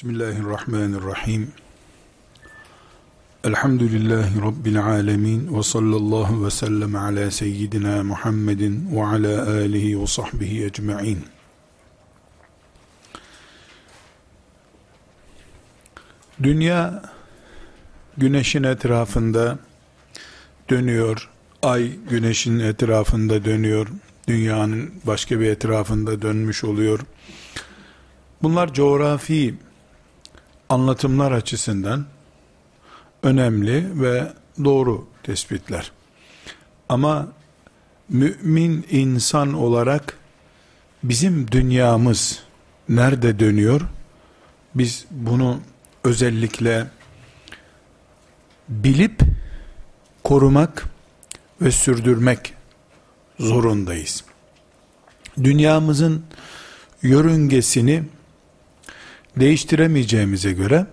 Bismillahirrahmanirrahim. Elhamdülillahi Rabbil alemin ve sallallahu ve sellem ala seyyidina Muhammedin ve ala alihi ve sahbihi ecma'in. Dünya güneşin etrafında dönüyor. Ay güneşin etrafında dönüyor. Dünyanın başka bir etrafında dönmüş oluyor. Bunlar coğrafi anlatımlar açısından önemli ve doğru tespitler. Ama mümin insan olarak bizim dünyamız nerede dönüyor? Biz bunu özellikle bilip korumak ve sürdürmek zorundayız. Dünyamızın yörüngesini değiştiremeyeceğimize göre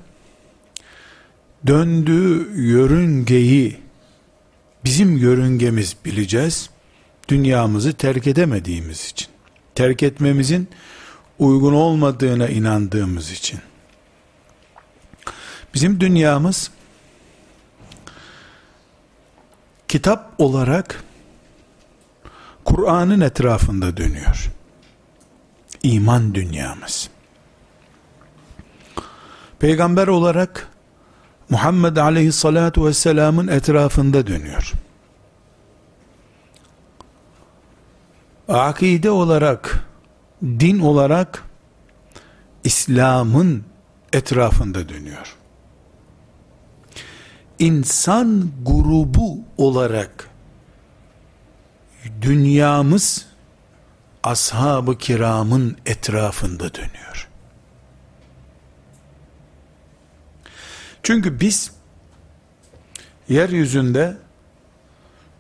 döndüğü yörüngeyi bizim yörüngemiz bileceğiz. Dünyamızı terk edemediğimiz için. Terk etmemizin uygun olmadığına inandığımız için. Bizim dünyamız kitap olarak Kur'an'ın etrafında dönüyor. İman dünyamız. Peygamber olarak Muhammed aleyhissalatu vesselamın etrafında dönüyor. Akide olarak, din olarak İslam'ın etrafında dönüyor. İnsan grubu olarak dünyamız ashab-ı kiramın etrafında dönüyor. Çünkü biz yeryüzünde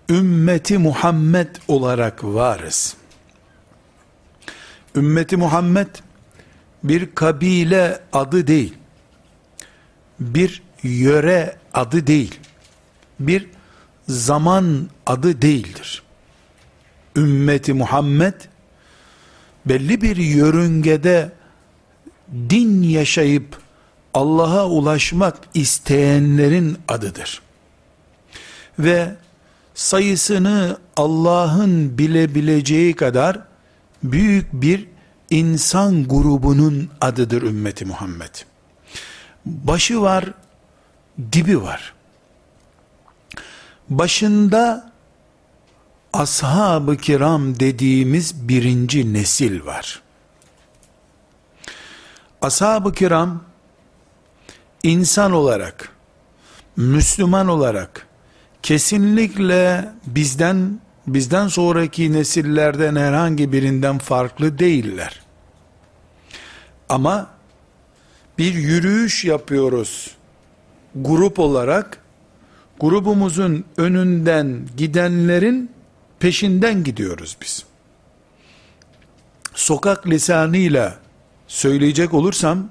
ümmeti Muhammed olarak varız. Ümmeti Muhammed bir kabile adı değil. Bir yöre adı değil. Bir zaman adı değildir. Ümmeti Muhammed belli bir yörüngede din yaşayıp Allah'a ulaşmak isteyenlerin adıdır. Ve sayısını Allah'ın bilebileceği kadar büyük bir insan grubunun adıdır ümmeti Muhammed. Başı var, dibi var. Başında ashab-ı kiram dediğimiz birinci nesil var. Ashab-ı kiram insan olarak, Müslüman olarak kesinlikle bizden bizden sonraki nesillerden herhangi birinden farklı değiller. Ama bir yürüyüş yapıyoruz grup olarak grubumuzun önünden gidenlerin peşinden gidiyoruz biz. Sokak lisanıyla söyleyecek olursam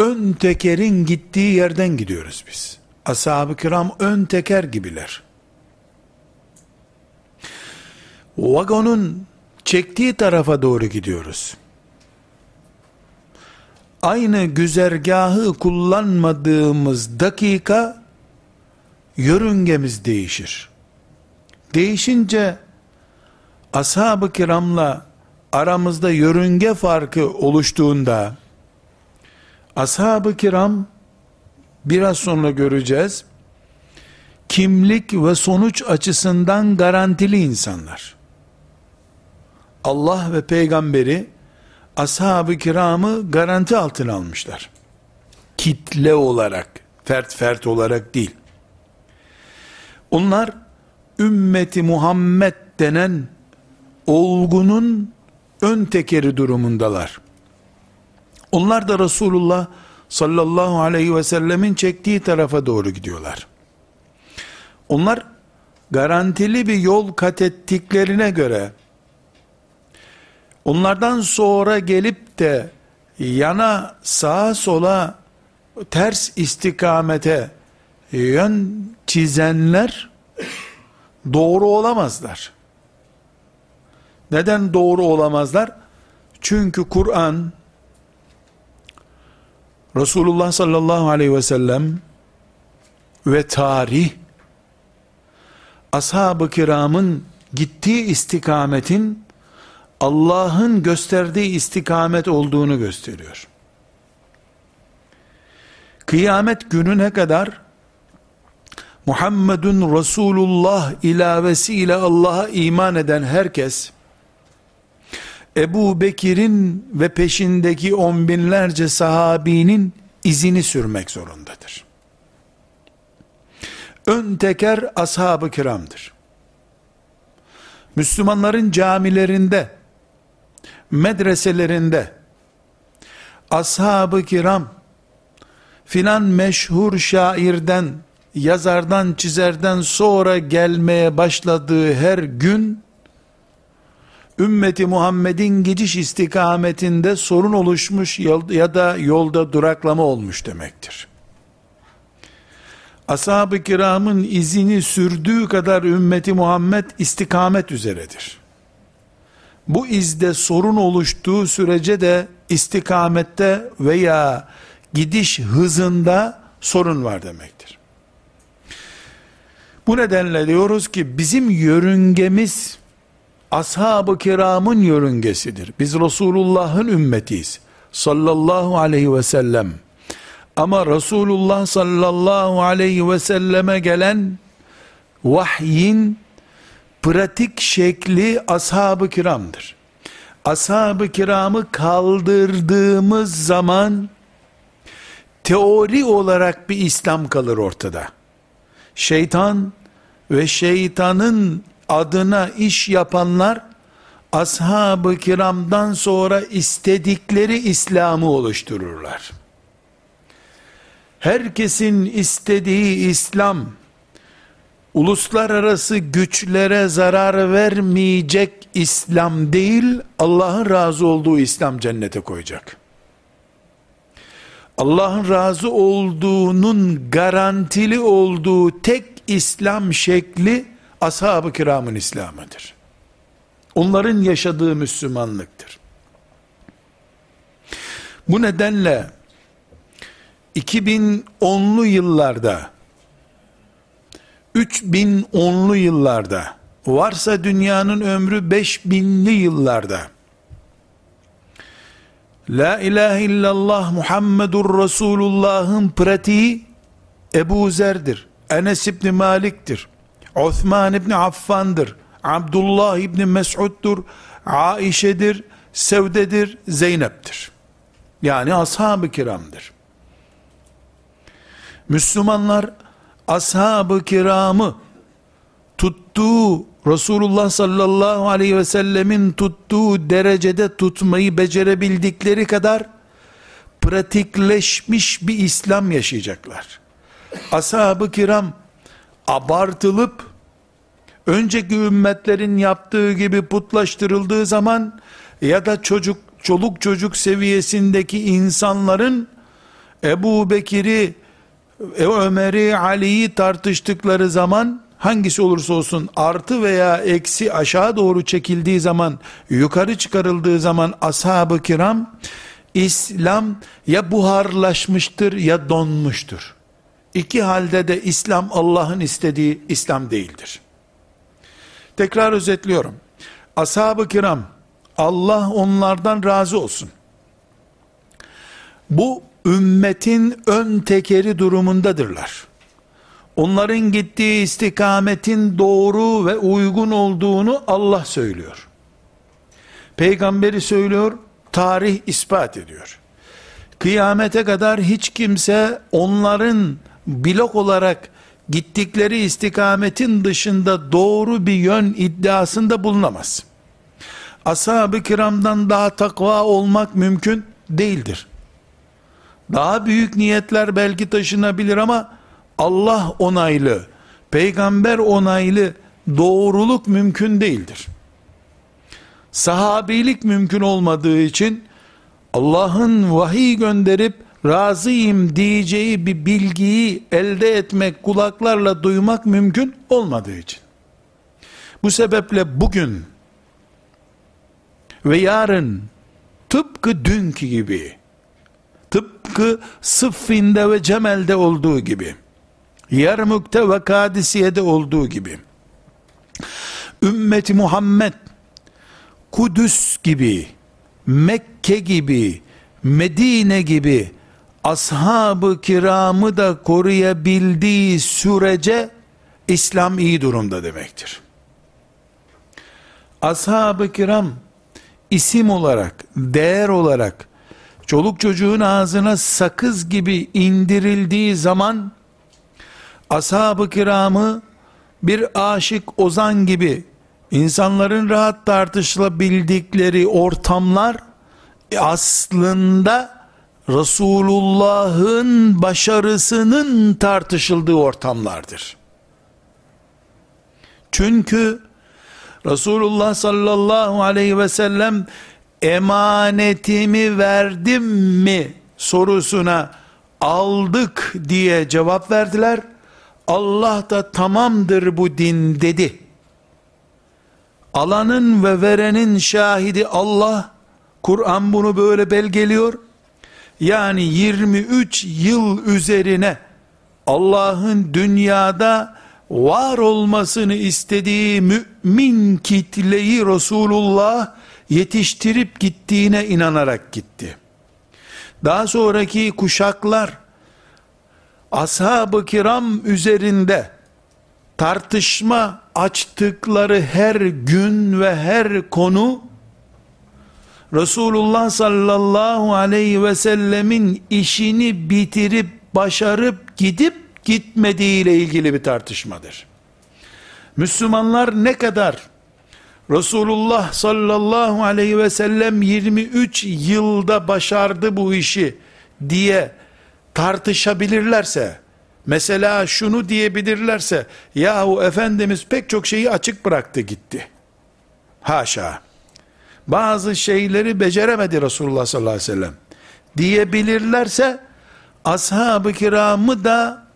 ön tekerin gittiği yerden gidiyoruz biz. Ashab-ı kiram ön teker gibiler. Vagonun çektiği tarafa doğru gidiyoruz. Aynı güzergahı kullanmadığımız dakika yörüngemiz değişir. Değişince ashab-ı kiramla aramızda yörünge farkı oluştuğunda ashab-ı kiram biraz sonra göreceğiz kimlik ve sonuç açısından garantili insanlar. Allah ve peygamberi ashab-ı kiramı garanti altına almışlar. Kitle olarak, fert fert olarak değil. Onlar ümmeti Muhammed denen olgunun ön tekeri durumundalar. Onlar da Resulullah sallallahu aleyhi ve sellemin çektiği tarafa doğru gidiyorlar. Onlar garantili bir yol kat ettiklerine göre onlardan sonra gelip de yana sağa sola ters istikamete yön çizenler doğru olamazlar. Neden doğru olamazlar? Çünkü Kur'an Resulullah sallallahu aleyhi ve sellem ve tarih ashab-ı kiramın gittiği istikametin Allah'ın gösterdiği istikamet olduğunu gösteriyor. Kıyamet gününe kadar Muhammedun Resulullah ilavesiyle Allah'a iman eden herkes Ebu Bekir'in ve peşindeki on binlerce sahabinin izini sürmek zorundadır. Ön teker ashab-ı kiramdır. Müslümanların camilerinde, medreselerinde, ashab-ı kiram, filan meşhur şairden, yazardan, çizerden sonra gelmeye başladığı her gün, ümmeti Muhammed'in gidiş istikametinde sorun oluşmuş ya da yolda duraklama olmuş demektir. Ashab-ı kiramın izini sürdüğü kadar ümmeti Muhammed istikamet üzeredir. Bu izde sorun oluştuğu sürece de istikamette veya gidiş hızında sorun var demektir. Bu nedenle diyoruz ki bizim yörüngemiz ashab-ı kiramın yörüngesidir. Biz Resulullah'ın ümmetiyiz. Sallallahu aleyhi ve sellem. Ama Resulullah sallallahu aleyhi ve selleme gelen vahyin pratik şekli ashab-ı kiramdır. Ashab-ı kiramı kaldırdığımız zaman teori olarak bir İslam kalır ortada. Şeytan ve şeytanın adına iş yapanlar ashab-ı kiramdan sonra istedikleri İslam'ı oluştururlar. Herkesin istediği İslam uluslararası güçlere zarar vermeyecek İslam değil, Allah'ın razı olduğu İslam cennete koyacak. Allah'ın razı olduğunun garantili olduğu tek İslam şekli ashab-ı kiramın İslam'ıdır. Onların yaşadığı Müslümanlıktır. Bu nedenle 2010'lu yıllarda 3010'lu yıllarda varsa dünyanın ömrü 5000'li yıllarda La ilahe illallah Muhammedur Resulullah'ın pratiği Ebu Zer'dir. Enes İbni Malik'tir. Osman İbni Affan'dır. Abdullah İbni Mes'ud'dur. Aişe'dir. Sevde'dir. Zeynep'tir. Yani ashab-ı kiramdır. Müslümanlar ashab-ı kiramı tuttuğu Resulullah sallallahu aleyhi ve sellemin tuttuğu derecede tutmayı becerebildikleri kadar pratikleşmiş bir İslam yaşayacaklar. Ashab-ı kiram abartılıp önceki ümmetlerin yaptığı gibi putlaştırıldığı zaman ya da çocuk çoluk çocuk seviyesindeki insanların Ebu Bekir'i e, Ömer'i, Ali'yi tartıştıkları zaman hangisi olursa olsun artı veya eksi aşağı doğru çekildiği zaman yukarı çıkarıldığı zaman ashab-ı kiram İslam ya buharlaşmıştır ya donmuştur. İki halde de İslam Allah'ın istediği İslam değildir. Tekrar özetliyorum. Ashab-ı kiram Allah onlardan razı olsun. Bu ümmetin ön tekeri durumundadırlar. Onların gittiği istikametin doğru ve uygun olduğunu Allah söylüyor. Peygamberi söylüyor, tarih ispat ediyor. Kıyamete kadar hiç kimse onların blok olarak gittikleri istikametin dışında doğru bir yön iddiasında bulunamaz. Ashab-ı kiramdan daha takva olmak mümkün değildir. Daha büyük niyetler belki taşınabilir ama Allah onaylı, peygamber onaylı doğruluk mümkün değildir. Sahabilik mümkün olmadığı için Allah'ın vahiy gönderip razıyım diyeceği bir bilgiyi elde etmek, kulaklarla duymak mümkün olmadığı için. Bu sebeple bugün ve yarın tıpkı dünkü gibi tıpkı Sıffin'de ve Cemel'de olduğu gibi, Yermük'te ve Kadisiye'de olduğu gibi, ümmeti Muhammed, Kudüs gibi, Mekke gibi, Medine gibi, ashab-ı kiramı da koruyabildiği sürece, İslam iyi durumda demektir. Ashab-ı kiram, isim olarak, değer olarak, çoluk çocuğun ağzına sakız gibi indirildiği zaman, ashab-ı kiramı bir aşık ozan gibi insanların rahat tartışılabildikleri ortamlar aslında Resulullah'ın başarısının tartışıldığı ortamlardır. Çünkü Resulullah sallallahu aleyhi ve sellem emanetimi verdim mi sorusuna aldık diye cevap verdiler. Allah da tamamdır bu din dedi. Alanın ve verenin şahidi Allah, Kur'an bunu böyle belgeliyor. Yani 23 yıl üzerine Allah'ın dünyada var olmasını istediği mümin kitleyi Resulullah yetiştirip gittiğine inanarak gitti. Daha sonraki kuşaklar ashab-ı kiram üzerinde tartışma açtıkları her gün ve her konu Resulullah sallallahu aleyhi ve sellemin işini bitirip başarıp gidip gitmediği ile ilgili bir tartışmadır. Müslümanlar ne kadar Resulullah sallallahu aleyhi ve sellem 23 yılda başardı bu işi diye tartışabilirlerse, mesela şunu diyebilirlerse, yahu Efendimiz pek çok şeyi açık bıraktı gitti. Haşa. Bazı şeyleri beceremedi Resulullah sallallahu aleyhi ve sellem diyebilirlerse, ashab-ı kiramı da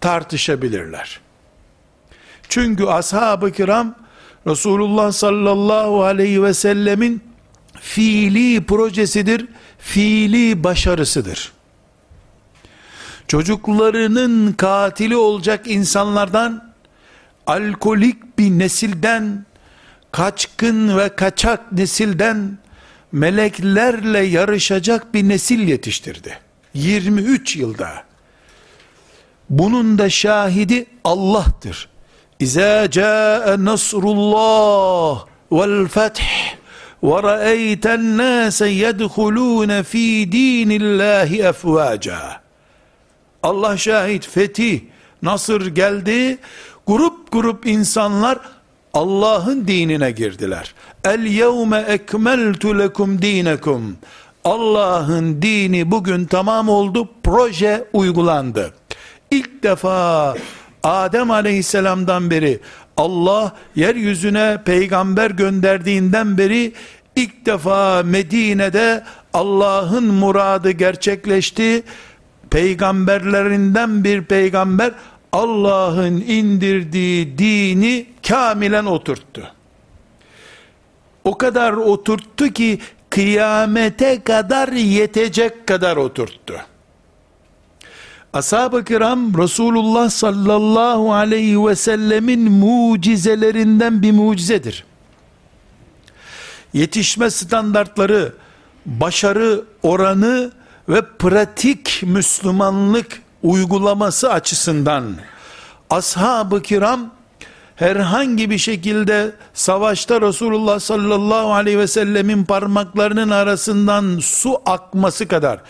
tartışabilirler. Çünkü ashab-ı kiram Resulullah sallallahu aleyhi ve sellemin fiili projesidir, fiili başarısıdır. Çocuklarının katili olacak insanlardan, alkolik bir nesilden, kaçkın ve kaçak nesilden, meleklerle yarışacak bir nesil yetiştirdi. 23 yılda. Bunun da şahidi Allah'tır. İza caa nasrullah vel feth ve ra'eyten nase yedhulun fi dinillahi efvaca. Allah şahit fetih, nasır geldi. Grup grup insanlar Allah'ın dinine girdiler. El yevme ekmeltu lekum dinekum. Allah'ın dini bugün tamam oldu. Proje uygulandı. İlk defa Adem aleyhisselamdan beri Allah yeryüzüne peygamber gönderdiğinden beri ilk defa Medine'de Allah'ın muradı gerçekleşti. Peygamberlerinden bir peygamber Allah'ın indirdiği dini kamilen oturttu. O kadar oturttu ki kıyamete kadar yetecek kadar oturttu. Ashab-ı kiram Resulullah sallallahu aleyhi ve sellemin mucizelerinden bir mucizedir. Yetişme standartları, başarı oranı ve pratik Müslümanlık uygulaması açısından ashab-ı kiram herhangi bir şekilde savaşta Resulullah sallallahu aleyhi ve sellemin parmaklarının arasından su akması kadar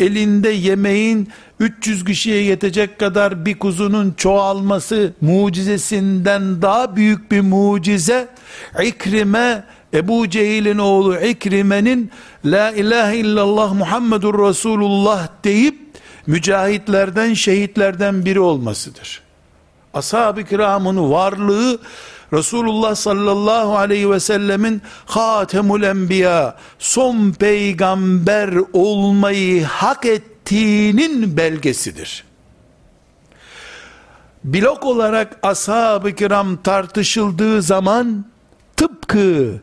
elinde yemeğin 300 kişiye yetecek kadar bir kuzunun çoğalması mucizesinden daha büyük bir mucize İkrime Ebu Cehil'in oğlu İkrime'nin La ilahe illallah Muhammedur Resulullah deyip mücahitlerden şehitlerden biri olmasıdır. Ashab-ı kiramın varlığı Resulullah sallallahu aleyhi ve sellemin hatemul enbiya son peygamber olmayı hak ettiğinin belgesidir. Blok olarak ashab-ı kiram tartışıldığı zaman tıpkı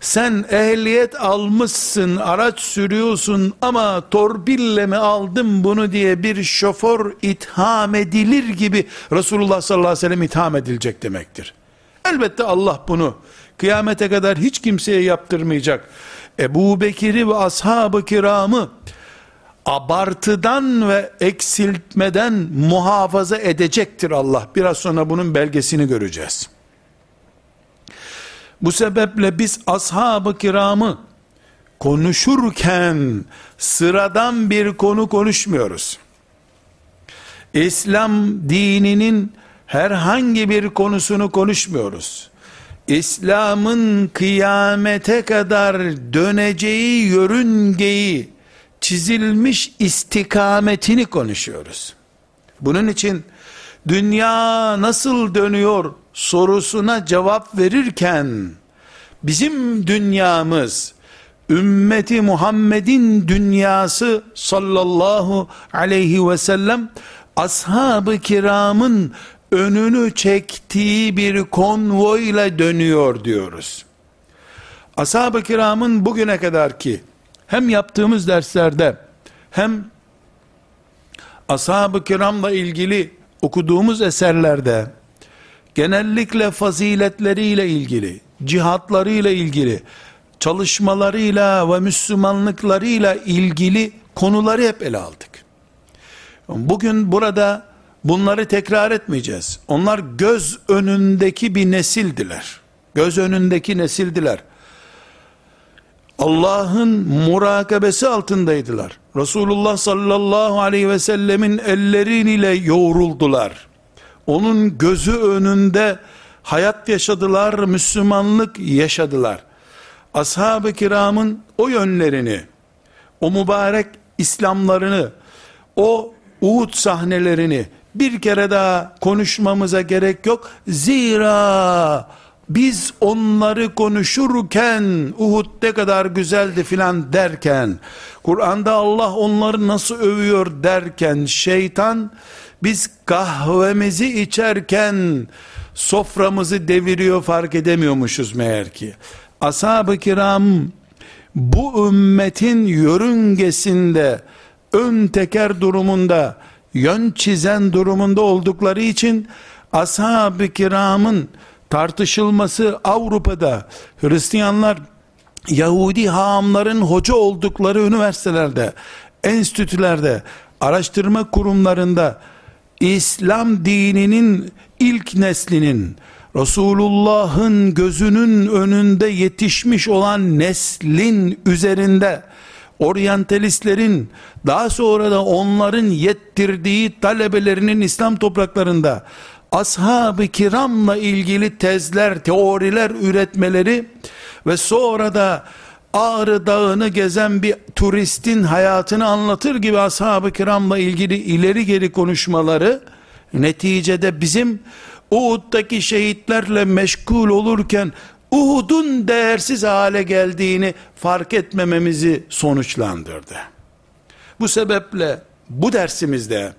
sen ehliyet almışsın, araç sürüyorsun ama torpille mi aldım bunu diye bir şoför itham edilir gibi Resulullah sallallahu aleyhi ve sellem itham edilecek demektir. Elbette Allah bunu kıyamete kadar hiç kimseye yaptırmayacak. Ebu Bekir'i ve ashab-ı kiramı abartıdan ve eksiltmeden muhafaza edecektir Allah. Biraz sonra bunun belgesini göreceğiz. Bu sebeple biz ashab-ı kiramı konuşurken sıradan bir konu konuşmuyoruz. İslam dininin herhangi bir konusunu konuşmuyoruz. İslam'ın kıyamete kadar döneceği yörüngeyi çizilmiş istikametini konuşuyoruz. Bunun için dünya nasıl dönüyor sorusuna cevap verirken bizim dünyamız ümmeti Muhammed'in dünyası sallallahu aleyhi ve sellem ashab-ı kiramın önünü çektiği bir konvoyla dönüyor diyoruz. Ashab-ı kiramın bugüne kadar ki hem yaptığımız derslerde hem ashab-ı kiramla ilgili okuduğumuz eserlerde genellikle faziletleriyle ilgili, cihatlarıyla ilgili, çalışmalarıyla ve Müslümanlıklarıyla ilgili konuları hep ele aldık. Bugün burada bunları tekrar etmeyeceğiz. Onlar göz önündeki bir nesildiler. Göz önündeki nesildiler. Allah'ın murakabesi altındaydılar. Resulullah sallallahu aleyhi ve sellemin elleriyle yoğruldular. Onun gözü önünde hayat yaşadılar, Müslümanlık yaşadılar. Ashab-ı kiramın o yönlerini, o mübarek İslamlarını, o Uhud sahnelerini bir kere daha konuşmamıza gerek yok. Zira biz onları konuşurken Uhud ne kadar güzeldi filan derken Kur'an'da Allah onları nasıl övüyor derken şeytan biz kahvemizi içerken soframızı deviriyor fark edemiyormuşuz meğer ki. Ashab-ı kiram bu ümmetin yörüngesinde ön teker durumunda yön çizen durumunda oldukları için ashab-ı kiramın tartışılması Avrupa'da Hristiyanlar Yahudi haamların hoca oldukları üniversitelerde, enstitülerde, araştırma kurumlarında İslam dininin ilk neslinin Resulullah'ın gözünün önünde yetişmiş olan neslin üzerinde oryantalistlerin daha sonra da onların yettirdiği talebelerinin İslam topraklarında ashab-ı kiramla ilgili tezler, teoriler üretmeleri ve sonra da Ağrı Dağı'nı gezen bir turistin hayatını anlatır gibi ashab-ı kiramla ilgili ileri geri konuşmaları neticede bizim Uhud'daki şehitlerle meşgul olurken Uhud'un değersiz hale geldiğini fark etmememizi sonuçlandırdı. Bu sebeple bu dersimizde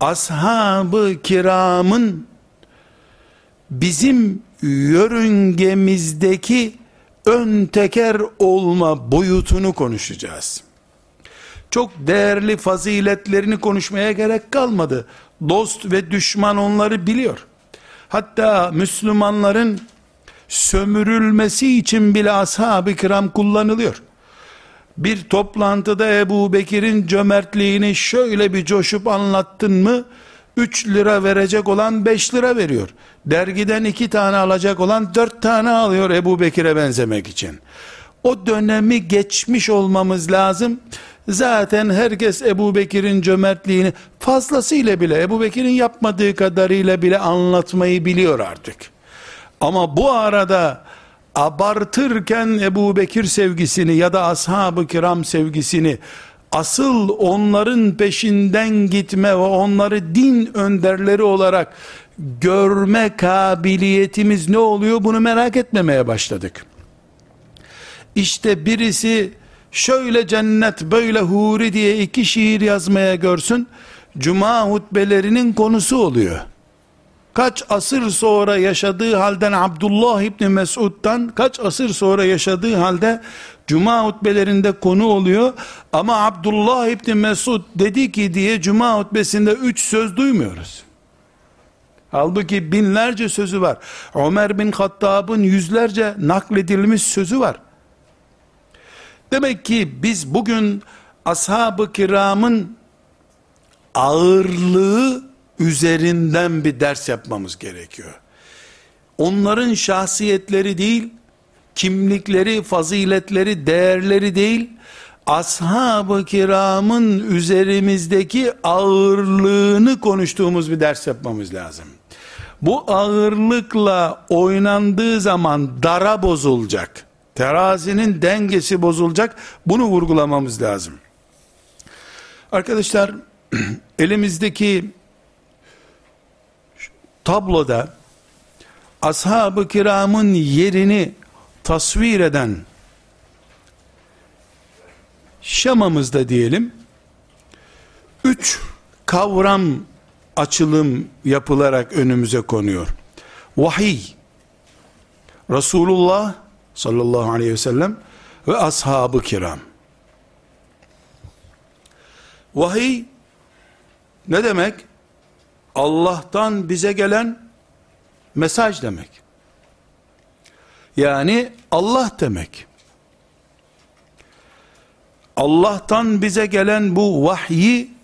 ashab-ı kiramın bizim yörüngemizdeki ön teker olma boyutunu konuşacağız. Çok değerli faziletlerini konuşmaya gerek kalmadı. Dost ve düşman onları biliyor. Hatta Müslümanların sömürülmesi için bile ashab-ı kiram kullanılıyor. Bir toplantıda Ebu Bekir'in cömertliğini şöyle bir coşup anlattın mı, 3 lira verecek olan 5 lira veriyor. Dergiden 2 tane alacak olan 4 tane alıyor Ebu Bekir'e benzemek için. O dönemi geçmiş olmamız lazım. Zaten herkes Ebu Bekir'in cömertliğini fazlasıyla bile Ebu Bekir'in yapmadığı kadarıyla bile anlatmayı biliyor artık. Ama bu arada abartırken Ebu Bekir sevgisini ya da ashab-ı kiram sevgisini asıl onların peşinden gitme ve onları din önderleri olarak görme kabiliyetimiz ne oluyor bunu merak etmemeye başladık. İşte birisi şöyle cennet böyle huri diye iki şiir yazmaya görsün, cuma hutbelerinin konusu oluyor. Kaç asır sonra yaşadığı halden Abdullah İbni Mesud'dan kaç asır sonra yaşadığı halde Cuma hutbelerinde konu oluyor ama Abdullah İbni Mesud dedi ki diye Cuma hutbesinde üç söz duymuyoruz. Halbuki binlerce sözü var. Ömer bin Hattab'ın yüzlerce nakledilmiş sözü var. Demek ki biz bugün ashab-ı kiramın ağırlığı üzerinden bir ders yapmamız gerekiyor. Onların şahsiyetleri değil, kimlikleri, faziletleri, değerleri değil, ashab-ı kiramın üzerimizdeki ağırlığını konuştuğumuz bir ders yapmamız lazım. Bu ağırlıkla oynandığı zaman dara bozulacak. Terazinin dengesi bozulacak. Bunu vurgulamamız lazım. Arkadaşlar elimizdeki tabloda ashab-ı kiramın yerini tasvir eden şemamızda diyelim üç kavram açılım yapılarak önümüze konuyor. Vahiy, Resulullah sallallahu aleyhi ve sellem ve ashab-ı kiram. Vahiy ne demek? Allah'tan bize gelen mesaj demek. Yani Allah demek. Allah'tan bize gelen bu vahyi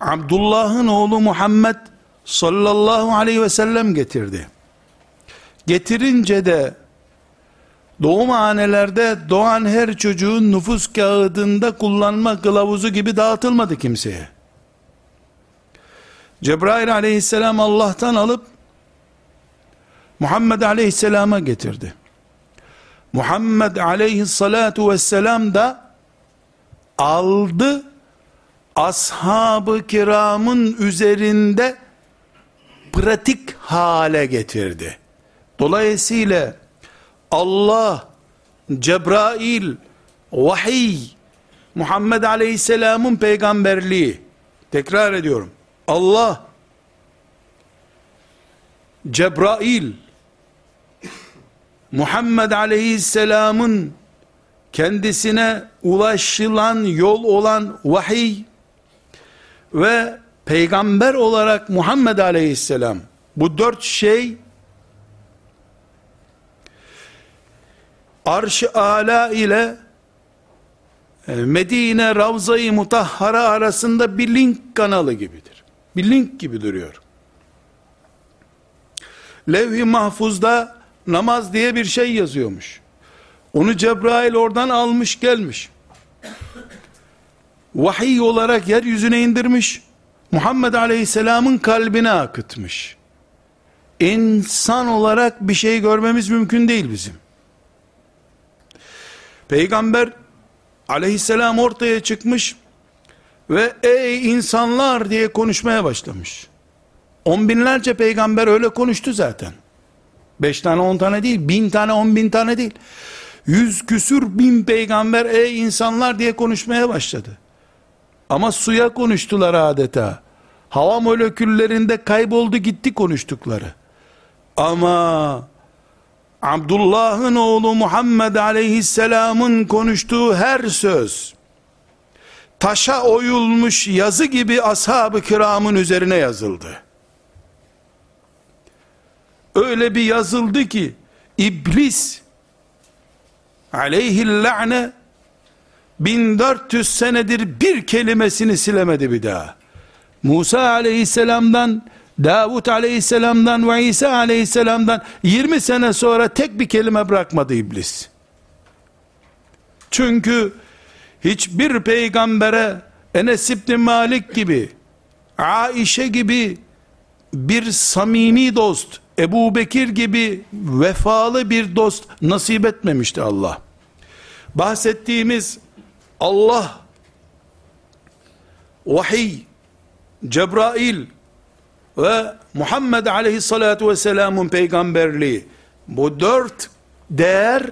Abdullah'ın oğlu Muhammed sallallahu aleyhi ve sellem getirdi. Getirince de doğumhanelerde doğan her çocuğun nüfus kağıdında kullanma kılavuzu gibi dağıtılmadı kimseye. Cebrail aleyhisselam Allah'tan alıp Muhammed aleyhisselama getirdi. Muhammed aleyhissalatu vesselam da aldı ashab-ı kiramın üzerinde pratik hale getirdi. Dolayısıyla Allah, Cebrail, vahiy, Muhammed Aleyhisselam'ın peygamberliği, tekrar ediyorum, Allah, Cebrail, Muhammed Aleyhisselam'ın kendisine ulaşılan yol olan vahiy ve peygamber olarak Muhammed Aleyhisselam bu dört şey arş-ı ala ile e, Medine Ravza-i Mutahhara arasında bir link kanalı gibidir. Bir link gibi duruyor. Levh-i Mahfuz'da namaz diye bir şey yazıyormuş. Onu Cebrail oradan almış gelmiş. Vahiy olarak yeryüzüne indirmiş. Muhammed Aleyhisselam'ın kalbine akıtmış. İnsan olarak bir şey görmemiz mümkün değil bizim. Peygamber aleyhisselam ortaya çıkmış ve ey insanlar diye konuşmaya başlamış. On binlerce peygamber öyle konuştu zaten. Beş tane on tane değil, bin tane on bin tane değil. Yüz küsür bin peygamber ey insanlar diye konuşmaya başladı. Ama suya konuştular adeta. Hava moleküllerinde kayboldu gitti konuştukları. Ama Abdullah'ın oğlu Muhammed aleyhisselamın konuştuğu her söz taşa oyulmuş yazı gibi ashab-ı kiramın üzerine yazıldı. Öyle bir yazıldı ki iblis aleyhillâne 1400 senedir bir kelimesini silemedi bir daha. Musa aleyhisselamdan Davut aleyhisselamdan ve İsa aleyhisselamdan 20 sene sonra tek bir kelime bırakmadı iblis. Çünkü hiçbir peygambere Enes İbni Malik gibi Aişe gibi bir samimi dost Ebu Bekir gibi vefalı bir dost nasip etmemişti Allah. Bahsettiğimiz Allah vahiy Cebrail ve Muhammed aleyhissalatu vesselamın peygamberliği bu dört değer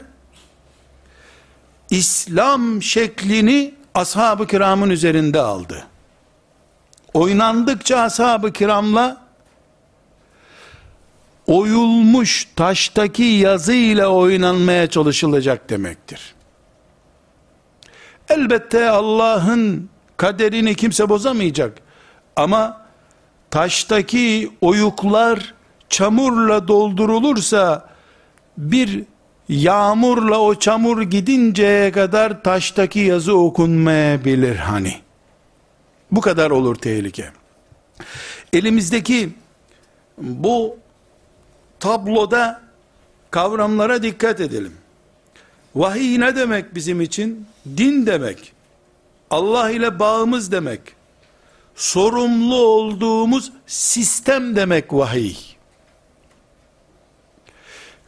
İslam şeklini ashab-ı kiramın üzerinde aldı. Oynandıkça ashab-ı kiramla oyulmuş taştaki yazı ile oynanmaya çalışılacak demektir. Elbette Allah'ın kaderini kimse bozamayacak. Ama taştaki oyuklar çamurla doldurulursa bir yağmurla o çamur gidinceye kadar taştaki yazı okunmayabilir hani. Bu kadar olur tehlike. Elimizdeki bu tabloda kavramlara dikkat edelim. Vahiy ne demek bizim için? Din demek. Allah ile bağımız demek. Sorumlu olduğumuz sistem demek vahiy.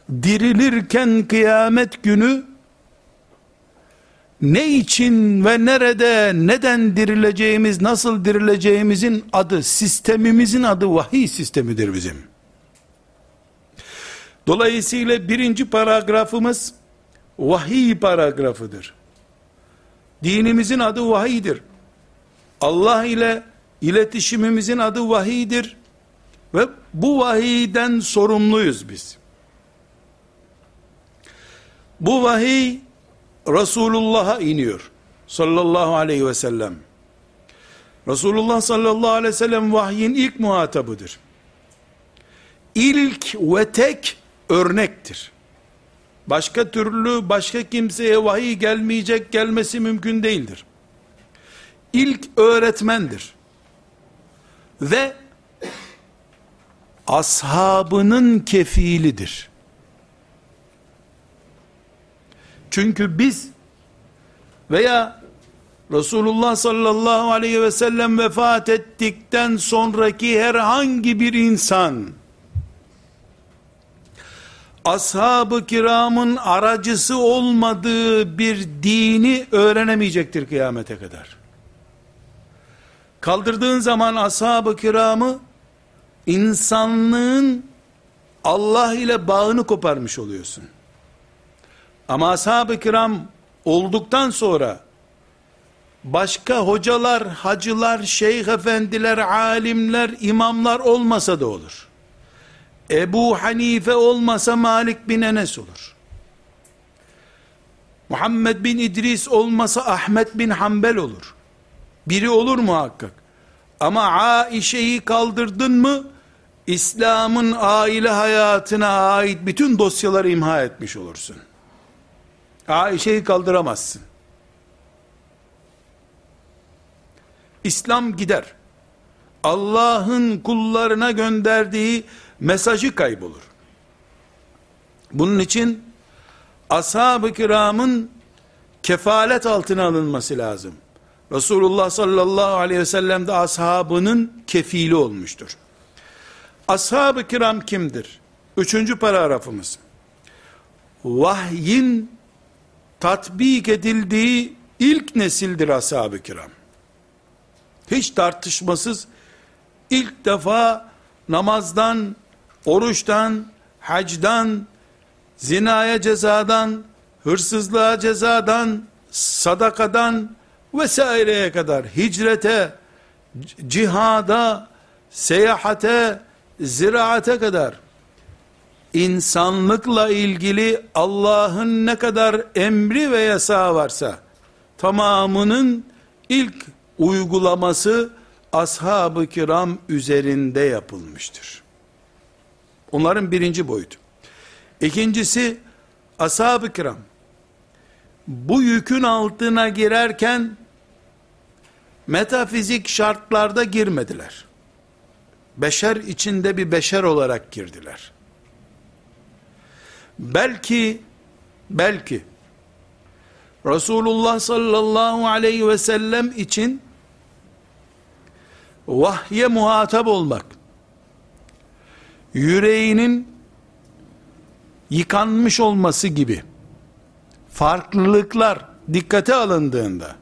Dirilirken kıyamet günü ne için ve nerede neden dirileceğimiz nasıl dirileceğimizin adı sistemimizin adı vahiy sistemidir bizim. Dolayısıyla birinci paragrafımız vahiy paragrafıdır. Dinimizin adı vahiydir. Allah ile iletişimimizin adı vahiydir ve bu vahiyden sorumluyuz biz bu vahiy Resulullah'a iniyor. Sallallahu aleyhi ve sellem. Resulullah sallallahu aleyhi ve sellem vahyin ilk muhatabıdır. İlk ve tek örnektir. Başka türlü başka kimseye vahiy gelmeyecek gelmesi mümkün değildir. İlk öğretmendir. Ve ashabının kefilidir. Çünkü biz veya Resulullah sallallahu aleyhi ve sellem vefat ettikten sonraki herhangi bir insan ashab-ı kiramın aracısı olmadığı bir dini öğrenemeyecektir kıyamete kadar. Kaldırdığın zaman ashab-ı kiramı insanlığın Allah ile bağını koparmış oluyorsun. Ama ashab-ı kiram olduktan sonra başka hocalar, hacılar, şeyh efendiler, alimler, imamlar olmasa da olur. Ebu Hanife olmasa Malik bin Enes olur. Muhammed bin İdris olmasa Ahmet bin Hanbel olur. Biri olur muhakkak. Ama Aişe'yi kaldırdın mı, İslam'ın aile hayatına ait bütün dosyaları imha etmiş olursun. Ayşe'yi kaldıramazsın. İslam gider. Allah'ın kullarına gönderdiği mesajı kaybolur. Bunun için ashab-ı kiramın kefalet altına alınması lazım. Resulullah sallallahu aleyhi ve sellem de ashabının kefili olmuştur. Ashab-ı kiram kimdir? Üçüncü paragrafımız. Vahyin tatbik edildiği ilk nesildir ashab-ı kiram. Hiç tartışmasız ilk defa namazdan, oruçtan, hacdan, zinaya cezadan, hırsızlığa cezadan, sadakadan vesaireye kadar hicrete, cihada, seyahate, ziraate kadar insanlıkla ilgili Allah'ın ne kadar emri ve yasağı varsa tamamının ilk uygulaması ashab-ı kiram üzerinde yapılmıştır. Onların birinci boyutu. İkincisi ashab-ı kiram bu yükün altına girerken metafizik şartlarda girmediler. Beşer içinde bir beşer olarak girdiler belki belki Resulullah sallallahu aleyhi ve sellem için vahye muhatap olmak yüreğinin yıkanmış olması gibi farklılıklar dikkate alındığında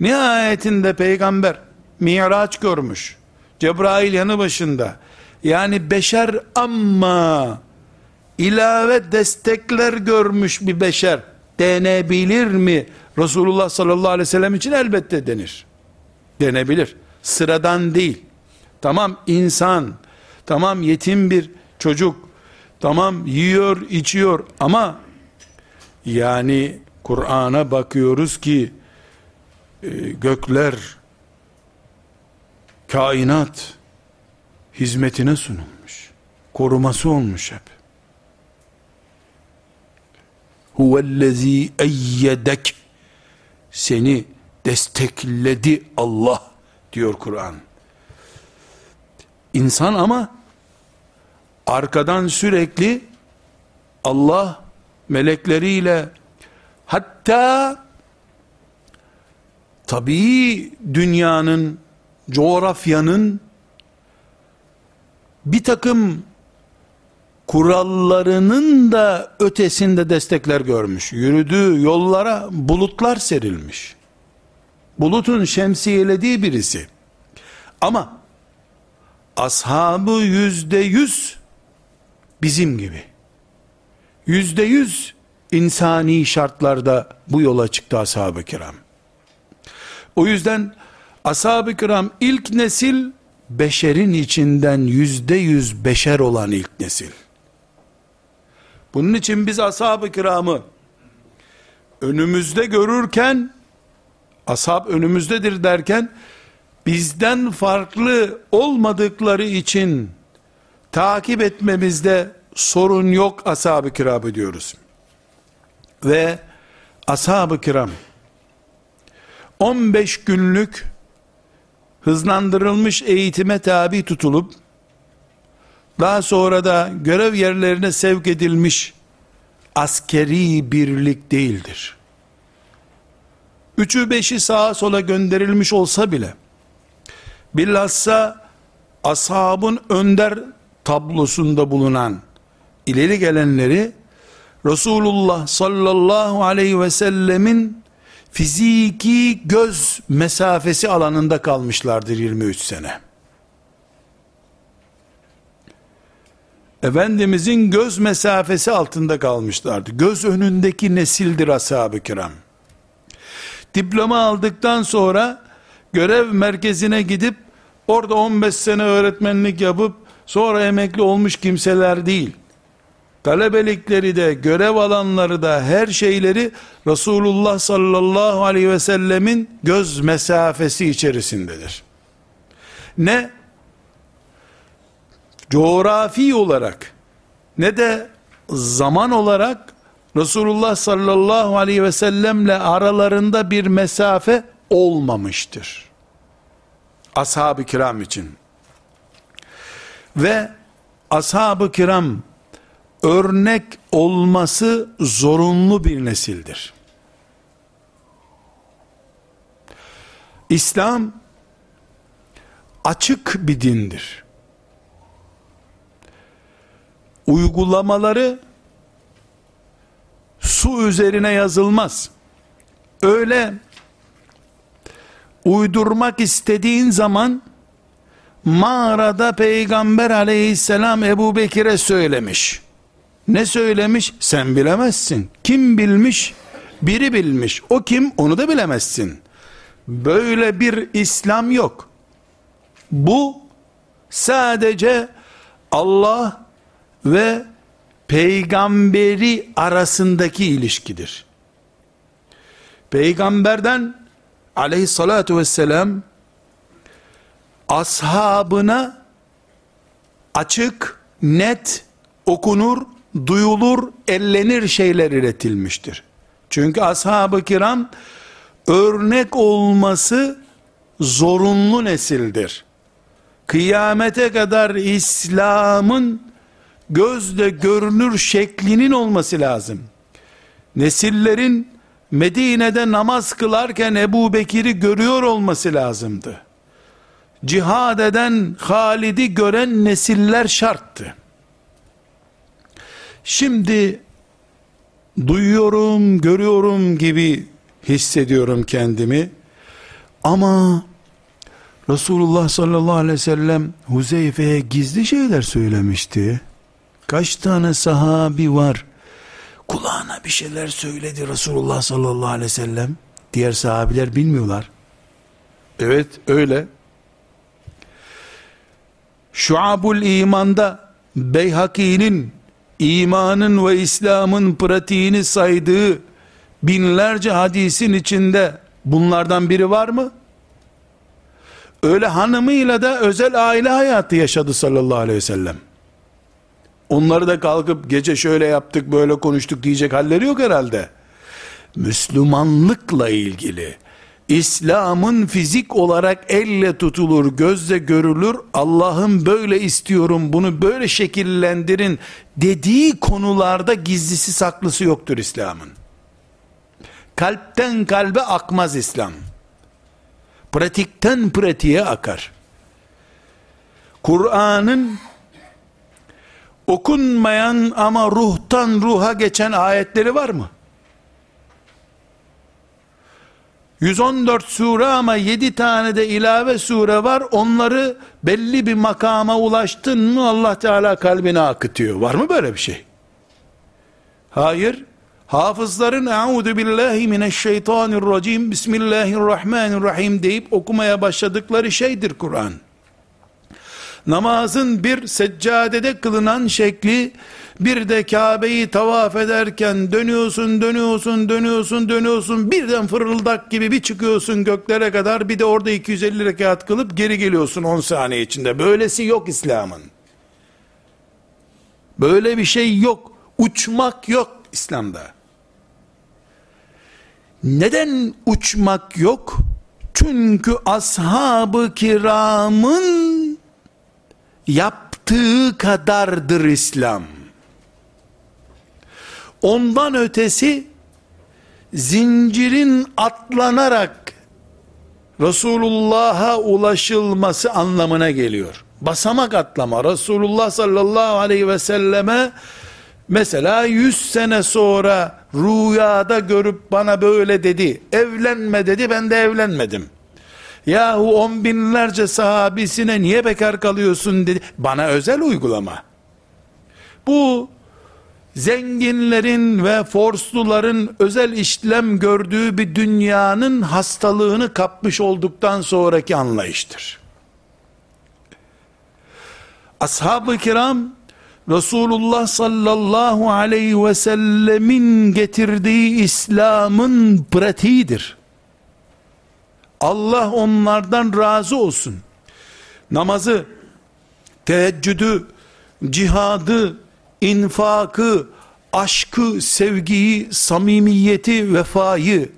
nihayetinde peygamber miraç görmüş Cebrail yanı başında yani beşer ama ilave destekler görmüş bir beşer denebilir mi? Resulullah sallallahu aleyhi ve sellem için elbette denir. Denebilir. Sıradan değil. Tamam insan, tamam yetim bir çocuk, Tamam yiyor, içiyor ama yani Kur'an'a bakıyoruz ki e, gökler kainat hizmetine sunulmuş. Koruması olmuş hep. Huvellezî eyyedek seni destekledi Allah diyor Kur'an. İnsan ama arkadan sürekli Allah melekleriyle hatta tabii dünyanın coğrafyanın bir takım kurallarının da ötesinde destekler görmüş. Yürüdüğü yollara bulutlar serilmiş. Bulutun şemsiyelediği birisi. Ama ashabı yüzde yüz bizim gibi. Yüzde yüz insani şartlarda bu yola çıktı ashab-ı kiram. O yüzden ashab-ı kiram ilk nesil beşerin içinden yüzde yüz beşer olan ilk nesil. Bunun için biz ashab-ı kiramı önümüzde görürken ashab önümüzdedir derken bizden farklı olmadıkları için takip etmemizde sorun yok ashab-ı kiramı diyoruz. Ve ashab-ı kiram 15 günlük hızlandırılmış eğitime tabi tutulup daha sonra da görev yerlerine sevk edilmiş askeri birlik değildir. Üçü beşi sağa sola gönderilmiş olsa bile bilhassa ashabın önder tablosunda bulunan ileri gelenleri Resulullah sallallahu aleyhi ve sellemin fiziki göz mesafesi alanında kalmışlardır 23 sene. Efendimizin göz mesafesi altında kalmışlardı. Göz önündeki nesildir ashab-ı kiram. Diploma aldıktan sonra görev merkezine gidip orada 15 sene öğretmenlik yapıp sonra emekli olmuş kimseler değil. Talebelikleri de görev alanları da her şeyleri Resulullah sallallahu aleyhi ve sellemin göz mesafesi içerisindedir. Ne coğrafi olarak ne de zaman olarak Resulullah sallallahu aleyhi ve sellemle aralarında bir mesafe olmamıştır. Ashab-ı kiram için. Ve ashab-ı kiram örnek olması zorunlu bir nesildir. İslam açık bir dindir. Uygulamaları su üzerine yazılmaz. Öyle uydurmak istediğin zaman mağarada peygamber aleyhisselam Ebu Bekir'e söylemiş. Ne söylemiş sen bilemezsin. Kim bilmiş? Biri bilmiş. O kim onu da bilemezsin. Böyle bir İslam yok. Bu sadece Allah ve peygamberi arasındaki ilişkidir. Peygamberden aleyhissalatu vesselam ashabına açık, net, okunur, duyulur, ellenir şeyler üretilmiştir. Çünkü ashab-ı kiram örnek olması zorunlu nesildir. Kıyamete kadar İslam'ın gözle görünür şeklinin olması lazım. Nesillerin Medine'de namaz kılarken Ebu Bekir'i görüyor olması lazımdı. Cihad eden Halid'i gören nesiller şarttı. Şimdi duyuyorum, görüyorum gibi hissediyorum kendimi. Ama Resulullah sallallahu aleyhi ve sellem Huzeyfe'ye gizli şeyler söylemişti. Kaç tane sahabi var? Kulağına bir şeyler söyledi Resulullah sallallahu aleyhi ve sellem. Diğer sahabiler bilmiyorlar. Evet öyle. Şuabul İman'da Beyhaki'nin imanın ve İslam'ın pratiğini saydığı binlerce hadisin içinde bunlardan biri var mı? Öyle hanımıyla da özel aile hayatı yaşadı sallallahu aleyhi ve sellem. Onları da kalkıp gece şöyle yaptık böyle konuştuk diyecek halleri yok herhalde. Müslümanlıkla ilgili İslam'ın fizik olarak elle tutulur, gözle görülür, Allah'ım böyle istiyorum, bunu böyle şekillendirin dediği konularda gizlisi saklısı yoktur İslam'ın. Kalpten kalbe akmaz İslam. Pratikten pratiğe akar. Kur'an'ın okunmayan ama ruhtan ruha geçen ayetleri var mı? 114 sure ama 7 tane de ilave sure var. Onları belli bir makama ulaştın mı Allah Teala kalbine akıtıyor. Var mı böyle bir şey? Hayır. Hafızların Euzu billahi mineşşeytanirracim Bismillahirrahmanirrahim deyip okumaya başladıkları şeydir Kur'an. Namazın bir seccadede kılınan şekli bir de Kabe'yi tavaf ederken dönüyorsun, dönüyorsun, dönüyorsun, dönüyorsun. Birden fırıldak gibi bir çıkıyorsun göklere kadar. Bir de orada 250 rekat kılıp geri geliyorsun 10 saniye içinde. Böylesi yok İslam'ın. Böyle bir şey yok. Uçmak yok İslam'da. Neden uçmak yok? Çünkü ashab-ı kiramın yaptığı kadardır İslam. Ondan ötesi zincirin atlanarak Resulullah'a ulaşılması anlamına geliyor. Basamak atlama. Resulullah sallallahu aleyhi ve selleme mesela 100 sene sonra rüyada görüp bana böyle dedi. Evlenme dedi ben de evlenmedim. Yahu on binlerce sahabisine niye bekar kalıyorsun dedi. Bana özel uygulama. Bu zenginlerin ve forsluların özel işlem gördüğü bir dünyanın hastalığını kapmış olduktan sonraki anlayıştır. Ashab-ı kiram Resulullah sallallahu aleyhi ve sellemin getirdiği İslam'ın pratiğidir. Allah onlardan razı olsun. Namazı, teheccüdü, cihadı, infakı, aşkı, sevgiyi, samimiyeti, vefayı,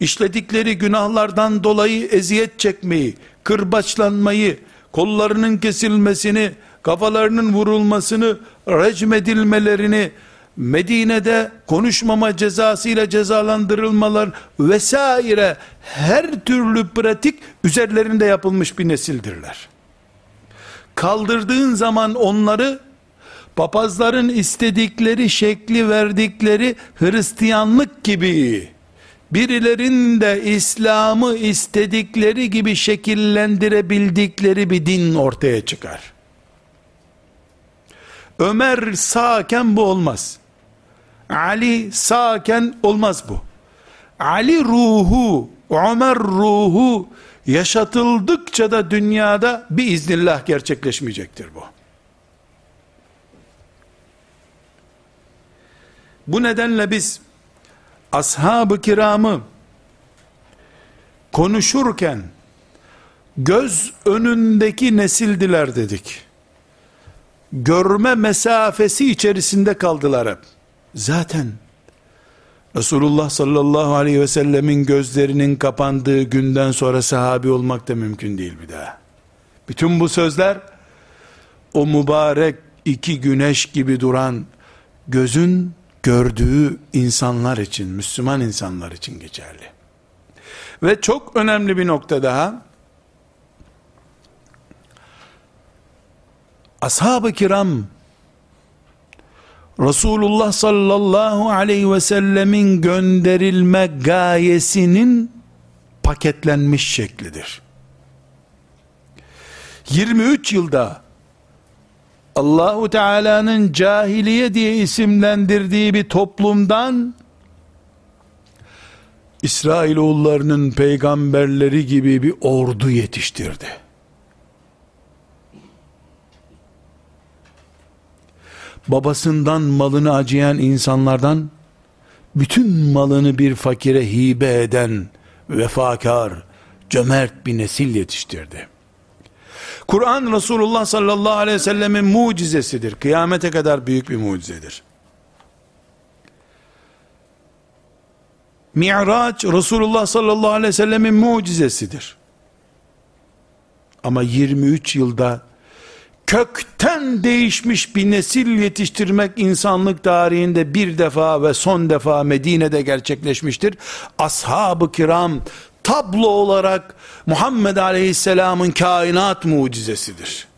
işledikleri günahlardan dolayı eziyet çekmeyi, kırbaçlanmayı, kollarının kesilmesini, kafalarının vurulmasını, recmedilmelerini, Medine'de konuşmama cezasıyla cezalandırılmalar vesaire her türlü pratik üzerlerinde yapılmış bir nesildirler. Kaldırdığın zaman onları papazların istedikleri şekli verdikleri Hristiyanlık gibi birilerinin de İslam'ı istedikleri gibi şekillendirebildikleri bir din ortaya çıkar. Ömer sağken bu olmaz. Ali sağken olmaz bu. Ali ruhu, Ömer ruhu yaşatıldıkça da dünyada bir iznillah gerçekleşmeyecektir bu. Bu nedenle biz ashab-ı kiramı konuşurken göz önündeki nesildiler dedik. Görme mesafesi içerisinde kaldılar hep. Zaten Resulullah sallallahu aleyhi ve sellemin gözlerinin kapandığı günden sonra sahabi olmak da mümkün değil bir daha. Bütün bu sözler o mübarek iki güneş gibi duran gözün gördüğü insanlar için, Müslüman insanlar için geçerli. Ve çok önemli bir nokta daha, ashab-ı kiram, Resulullah sallallahu aleyhi ve sellemin gönderilme gayesinin paketlenmiş şeklidir. 23 yılda Allahu Teala'nın cahiliye diye isimlendirdiği bir toplumdan İsrailoğullarının peygamberleri gibi bir ordu yetiştirdi. Babasından malını acıyan insanlardan bütün malını bir fakire hibe eden vefakar, cömert bir nesil yetiştirdi. Kur'an Resulullah sallallahu aleyhi ve sellemin mucizesidir. Kıyamete kadar büyük bir mucizedir. Mi'raç Resulullah sallallahu aleyhi ve sellemin mucizesidir. Ama 23 yılda kökten değişmiş bir nesil yetiştirmek insanlık tarihinde bir defa ve son defa Medine'de gerçekleşmiştir. Ashab-ı kiram tablo olarak Muhammed Aleyhisselam'ın kainat mucizesidir.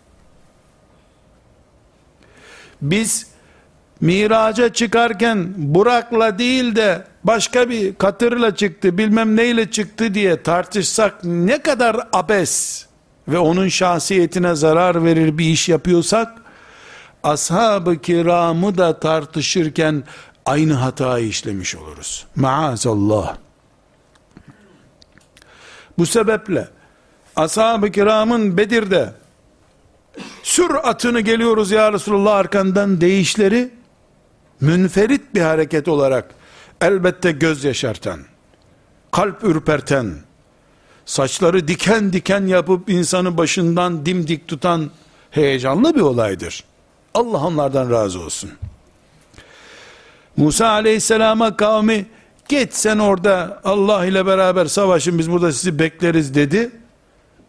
Biz miraca çıkarken Burak'la değil de başka bir katırla çıktı bilmem neyle çıktı diye tartışsak ne kadar abes ve onun şahsiyetine zarar verir bir iş yapıyorsak ashab-ı kiramı da tartışırken aynı hatayı işlemiş oluruz. Maazallah. Bu sebeple ashab-ı kiramın Bedir'de sür atını geliyoruz ya Resulullah arkandan deyişleri münferit bir hareket olarak elbette göz yaşartan, kalp ürperten, saçları diken diken yapıp insanı başından dimdik tutan heyecanlı bir olaydır. Allah onlardan razı olsun. Musa aleyhisselama kavmi git sen orada Allah ile beraber savaşın biz burada sizi bekleriz dedi.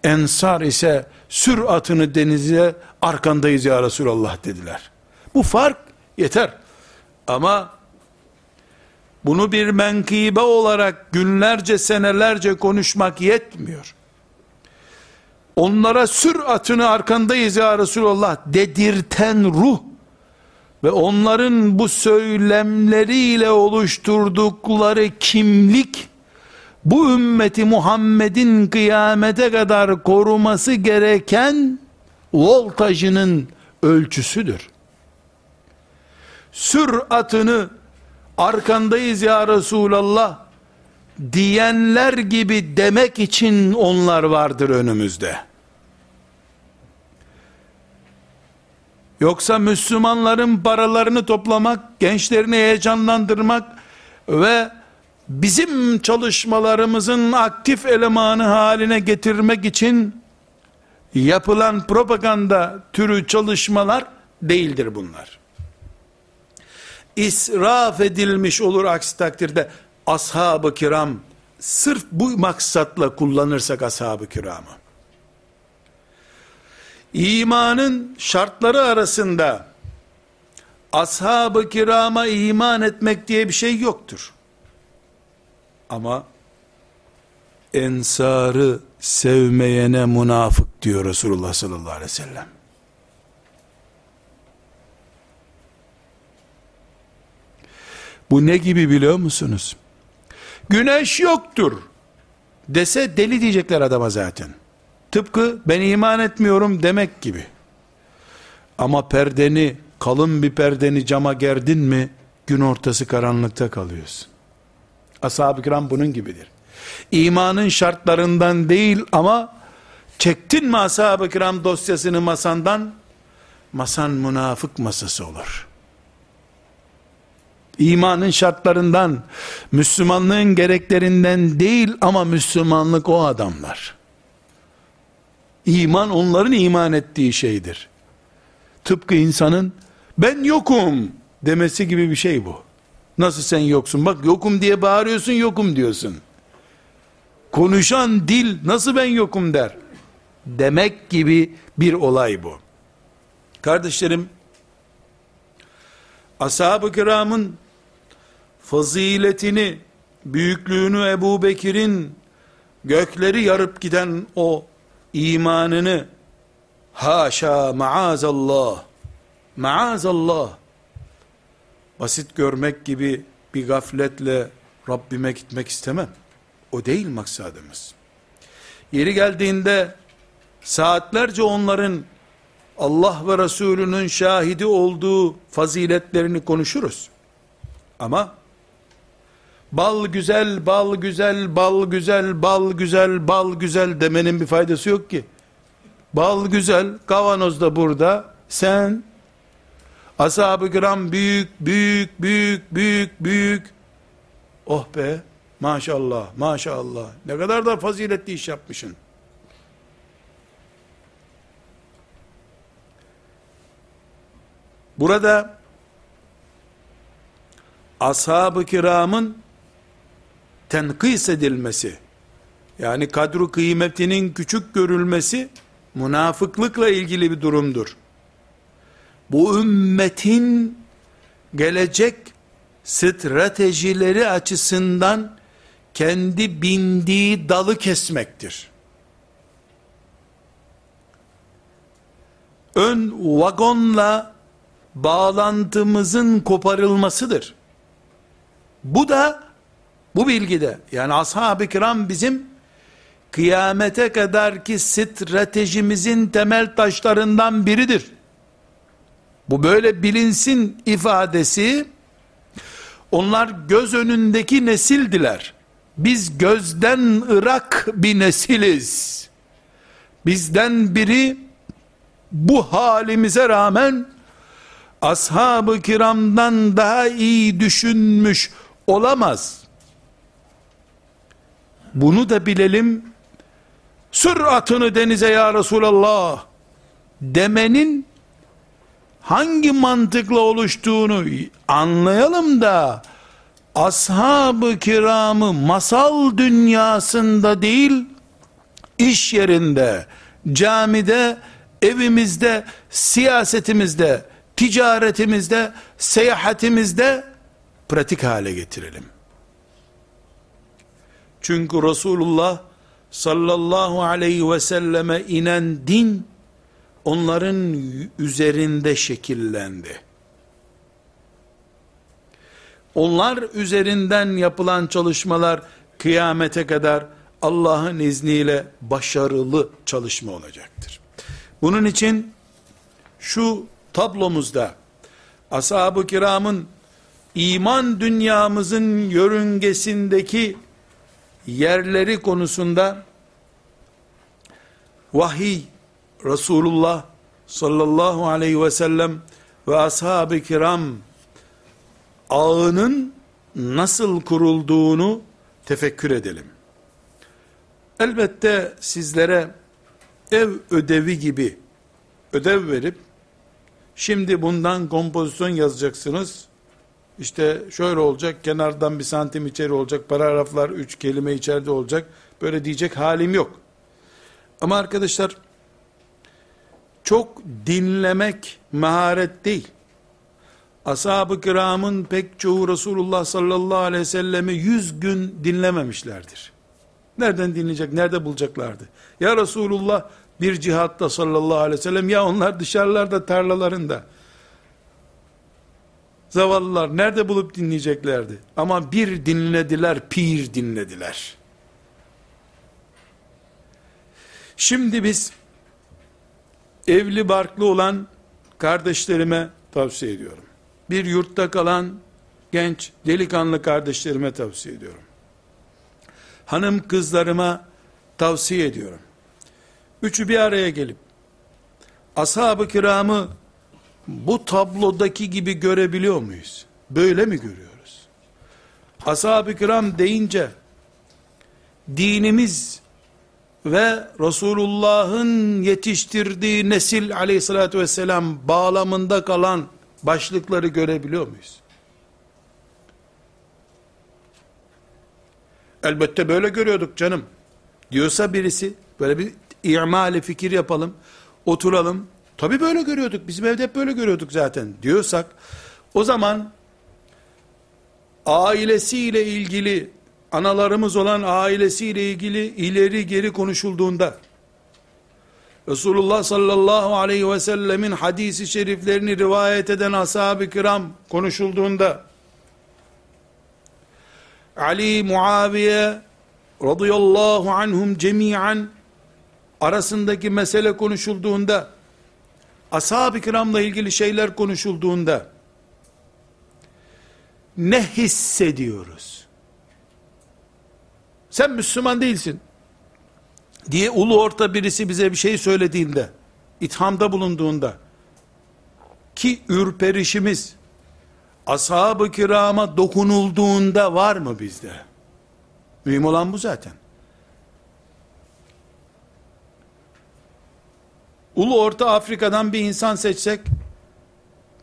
Ensar ise sür atını denize arkandayız ya Resulallah dediler. Bu fark yeter. Ama bunu bir menkıbe olarak günlerce senelerce konuşmak yetmiyor. Onlara sür atını arkandayız ya Resulallah dedirten ruh ve onların bu söylemleriyle oluşturdukları kimlik bu ümmeti Muhammed'in kıyamete kadar koruması gereken voltajının ölçüsüdür. Sür atını arkandayız ya Resulallah diyenler gibi demek için onlar vardır önümüzde. Yoksa Müslümanların paralarını toplamak, gençlerini heyecanlandırmak ve bizim çalışmalarımızın aktif elemanı haline getirmek için yapılan propaganda türü çalışmalar değildir bunlar. İsraf edilmiş olur aksi takdirde ashab-ı kiram sırf bu maksatla kullanırsak ashab-ı kiramı imanın şartları arasında ashab-ı kirama iman etmek diye bir şey yoktur. Ama ensarı sevmeyene münafık diyor Resulullah sallallahu aleyhi ve sellem. Bu ne gibi biliyor musunuz? Güneş yoktur dese deli diyecekler adama zaten. Tıpkı ben iman etmiyorum demek gibi. Ama perdeni, kalın bir perdeni cama gerdin mi, gün ortası karanlıkta kalıyorsun. Ashab-ı kiram bunun gibidir. İmanın şartlarından değil ama çektin mi ashab-ı kiram dosyasını masandan, masan münafık masası olur. İmanın şartlarından, Müslümanlığın gereklerinden değil ama Müslümanlık o adamlar. İman onların iman ettiği şeydir. Tıpkı insanın ben yokum demesi gibi bir şey bu. Nasıl sen yoksun? Bak yokum diye bağırıyorsun yokum diyorsun. Konuşan dil nasıl ben yokum der. Demek gibi bir olay bu. Kardeşlerim, ashab-ı kiramın faziletini, büyüklüğünü Ebu Bekir'in gökleri yarıp giden o imanını haşa maazallah maazallah basit görmek gibi bir gafletle Rabbime gitmek istemem. O değil maksadımız. Yeri geldiğinde saatlerce onların Allah ve Resulünün şahidi olduğu faziletlerini konuşuruz. Ama bal güzel, bal güzel, bal güzel, bal güzel, bal güzel demenin bir faydası yok ki. Bal güzel, kavanoz da burada. Sen Ashab-ı kiram büyük, büyük, büyük, büyük, büyük. Oh be, maşallah, maşallah. Ne kadar da faziletli iş yapmışsın. Burada ashab-ı kiramın tenkis edilmesi, yani kadru kıymetinin küçük görülmesi, münafıklıkla ilgili bir durumdur. Bu ümmetin gelecek stratejileri açısından kendi bindiği dalı kesmektir. Ön vagonla bağlantımızın koparılmasıdır. Bu da bu bilgide yani ashab-ı kiram bizim kıyamete kadarki stratejimizin temel taşlarından biridir. Bu böyle bilinsin ifadesi onlar göz önündeki nesildiler. Biz gözden ırak bir nesiliz. Bizden biri bu halimize rağmen ashab-ı kiramdan daha iyi düşünmüş olamaz. Bunu da bilelim. Sür atını denize ya Resulallah demenin hangi mantıkla oluştuğunu anlayalım da ashab-ı kiramı masal dünyasında değil iş yerinde, camide, evimizde, siyasetimizde, ticaretimizde, seyahatimizde pratik hale getirelim. Çünkü Resulullah sallallahu aleyhi ve selleme inen din onların üzerinde şekillendi. Onlar üzerinden yapılan çalışmalar kıyamete kadar Allah'ın izniyle başarılı çalışma olacaktır. Bunun için şu tablomuzda ashab-ı kiramın iman dünyamızın yörüngesindeki yerleri konusunda vahiy Resulullah sallallahu aleyhi ve sellem ve ashab-ı kiram ağının nasıl kurulduğunu tefekkür edelim. Elbette sizlere ev ödevi gibi ödev verip şimdi bundan kompozisyon yazacaksınız. İşte şöyle olacak, kenardan bir santim içeri olacak, paragraflar üç kelime içeride olacak. Böyle diyecek halim yok. Ama arkadaşlar, çok dinlemek maharet değil. Ashab-ı kiramın pek çoğu Resulullah sallallahu aleyhi ve sellemi yüz gün dinlememişlerdir. Nereden dinleyecek, nerede bulacaklardı? Ya Resulullah bir cihatta sallallahu aleyhi ve sellem ya onlar dışarılarda tarlalarında. Zavallılar nerede bulup dinleyeceklerdi? Ama bir dinlediler, pir dinlediler. Şimdi biz evli barklı olan kardeşlerime tavsiye ediyorum. Bir yurtta kalan genç delikanlı kardeşlerime tavsiye ediyorum. Hanım kızlarıma tavsiye ediyorum. Üçü bir araya gelip ashab-ı kiramı bu tablodaki gibi görebiliyor muyuz? Böyle mi görüyoruz? Ashab-ı kiram deyince dinimiz ve Resulullah'ın yetiştirdiği nesil aleyhissalatü vesselam bağlamında kalan başlıkları görebiliyor muyuz? Elbette böyle görüyorduk canım. Diyorsa birisi böyle bir i'mali fikir yapalım, oturalım. Tabi böyle görüyorduk, bizim evde hep böyle görüyorduk zaten diyorsak, o zaman ailesiyle ilgili, analarımız olan ailesiyle ilgili ileri geri konuşulduğunda, Resulullah sallallahu aleyhi ve sellemin hadisi şeriflerini rivayet eden ashab-ı kiram konuşulduğunda, Ali, Muaviye radıyallahu anhum cemiyen arasındaki mesele konuşulduğunda ashab-ı kiramla ilgili şeyler konuşulduğunda ne hissediyoruz? Sen Müslüman değilsin diye ulu orta birisi bize bir şey söylediğinde, ithamda bulunduğunda, ki ürperişimiz ashab-ı kirama dokunulduğunda var mı bizde? Mühim olan bu zaten. Ulu Orta Afrika'dan bir insan seçsek,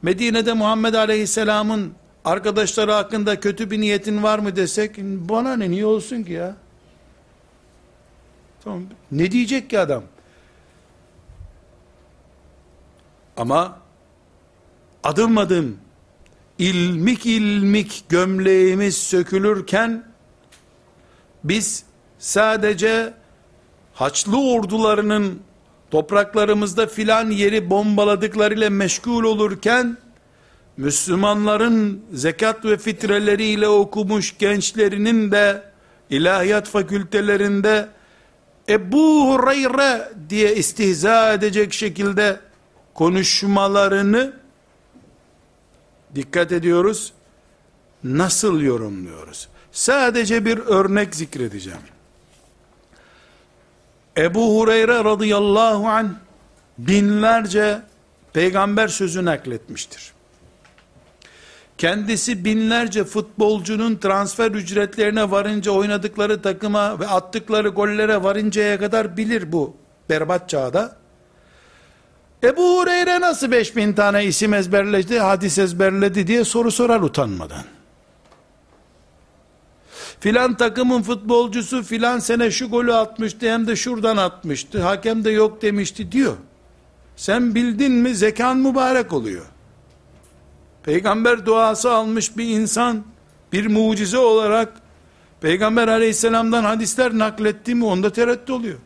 Medine'de Muhammed Aleyhisselam'ın arkadaşları hakkında kötü bir niyetin var mı desek, bana ne niye olsun ki ya? Tamam. Ne diyecek ki adam? Ama adım adım ilmik ilmik gömleğimiz sökülürken biz sadece Haçlı ordularının topraklarımızda filan yeri bombaladıklarıyla meşgul olurken Müslümanların zekat ve fitreleriyle okumuş gençlerinin de ilahiyat fakültelerinde Ebu Hureyre diye istihza edecek şekilde konuşmalarını dikkat ediyoruz. Nasıl yorumluyoruz? Sadece bir örnek zikredeceğim. Ebu Hureyre radıyallahu anh binlerce peygamber sözü nakletmiştir. Kendisi binlerce futbolcunun transfer ücretlerine varınca oynadıkları takıma ve attıkları gollere varıncaya kadar bilir bu berbat çağda. Ebu Hureyre nasıl 5000 tane isim ezberledi, hadis ezberledi diye soru sorar utanmadan. Filan takımın futbolcusu filan sene şu golü atmıştı hem de şuradan atmıştı. Hakem de yok demişti diyor. Sen bildin mi zekan mübarek oluyor. Peygamber duası almış bir insan bir mucize olarak Peygamber aleyhisselamdan hadisler nakletti mi onda tereddüt oluyor.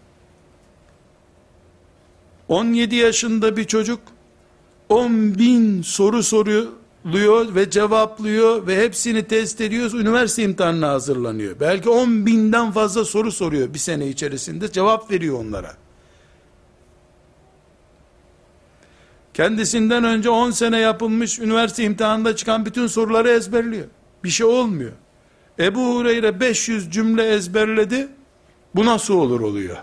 17 yaşında bir çocuk 10 bin soru soruyor ve cevaplıyor ve hepsini test ediyor. Üniversite imtihanına hazırlanıyor. Belki 10 binden fazla soru soruyor bir sene içerisinde. Cevap veriyor onlara. Kendisinden önce 10 sene yapılmış üniversite imtihanında çıkan bütün soruları ezberliyor. Bir şey olmuyor. Ebu Hureyre 500 cümle ezberledi. Bu nasıl olur oluyor?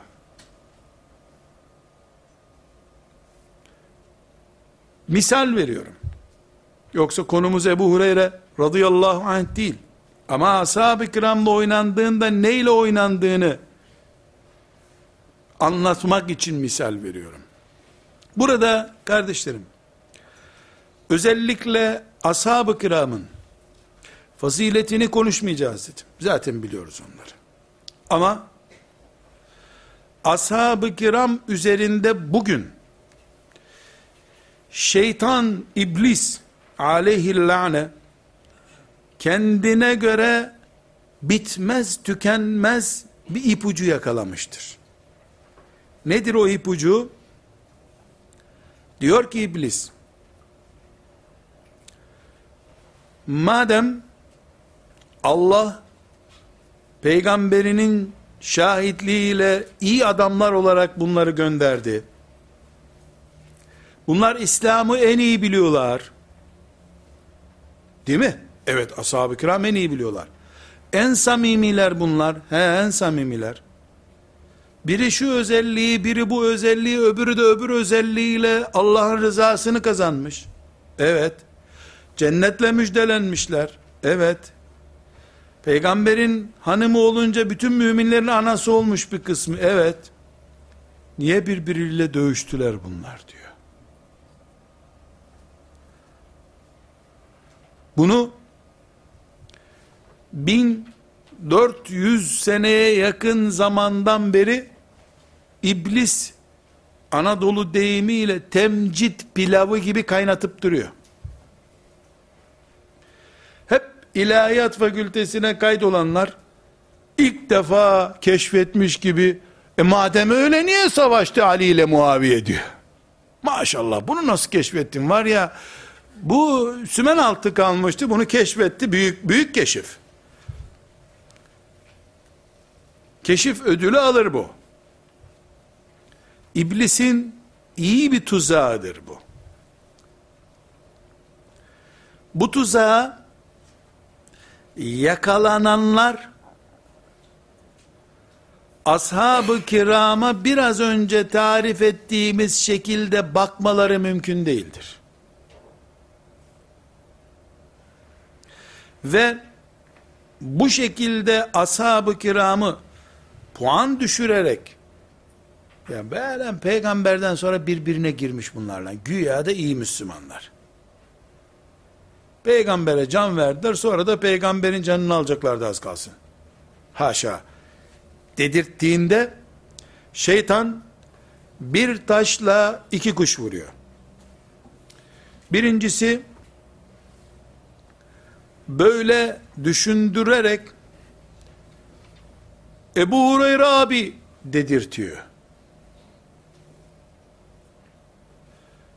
Misal veriyorum. Yoksa konumuz Ebu Hureyre radıyallahu anh değil. Ama ashab-ı kiramla oynandığında neyle oynandığını anlatmak için misal veriyorum. Burada kardeşlerim, özellikle ashab-ı kiramın faziletini konuşmayacağız dedim. Zaten biliyoruz onları. Ama ashab-ı kiram üzerinde bugün şeytan, iblis aleyhillâne kendine göre bitmez, tükenmez bir ipucu yakalamıştır. Nedir o ipucu? Diyor ki iblis, madem Allah peygamberinin şahitliğiyle iyi adamlar olarak bunları gönderdi. Bunlar İslam'ı en iyi biliyorlar. Değil mi? Evet ashab-ı kiram en iyi biliyorlar. En samimiler bunlar. He en samimiler. Biri şu özelliği, biri bu özelliği, öbürü de öbür özelliğiyle Allah'ın rızasını kazanmış. Evet. Cennetle müjdelenmişler. Evet. Peygamberin hanımı olunca bütün müminlerin anası olmuş bir kısmı. Evet. Niye birbiriyle dövüştüler bunlar diyor. Bunu 1400 seneye yakın zamandan beri iblis Anadolu deyimiyle temcit pilavı gibi kaynatıp duruyor. Hep ilahiyat fakültesine kaydolanlar ilk defa keşfetmiş gibi e madem öyle niye savaştı Ali ile Muaviye diyor. Maşallah bunu nasıl keşfettin var ya bu sümen altı kalmıştı bunu keşfetti büyük büyük keşif. Keşif ödülü alır bu. İblisin iyi bir tuzağıdır bu. Bu tuzağa yakalananlar ashab-ı kirama biraz önce tarif ettiğimiz şekilde bakmaları mümkün değildir. Ve bu şekilde ashab-ı kiramı puan düşürerek yani böyle peygamberden sonra birbirine girmiş bunlarla. Güya da iyi Müslümanlar. Peygambere can verdiler sonra da peygamberin canını alacaklardı az kalsın. Haşa. Dedirttiğinde şeytan bir taşla iki kuş vuruyor. Birincisi böyle düşündürerek Ebu Hureyre abi dedirtiyor.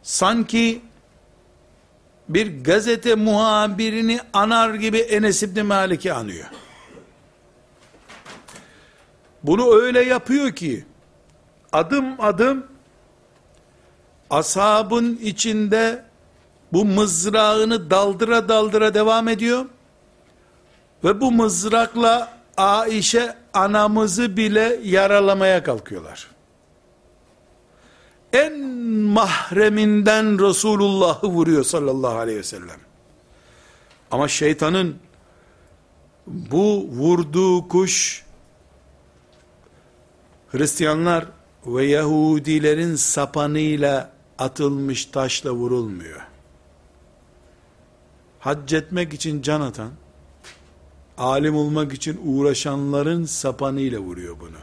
Sanki bir gazete muhabirini anar gibi Enes İbni Malik'i anıyor. Bunu öyle yapıyor ki adım adım ashabın içinde bu mızrağını daldıra daldıra devam ediyor. Ve bu mızrakla Aişe anamızı bile yaralamaya kalkıyorlar. En mahreminden Resulullah'ı vuruyor sallallahu aleyhi ve sellem. Ama şeytanın bu vurduğu kuş Hristiyanlar ve Yahudilerin sapanıyla atılmış taşla vurulmuyor. Hac etmek için can atan, alim olmak için uğraşanların sapanıyla vuruyor bunu.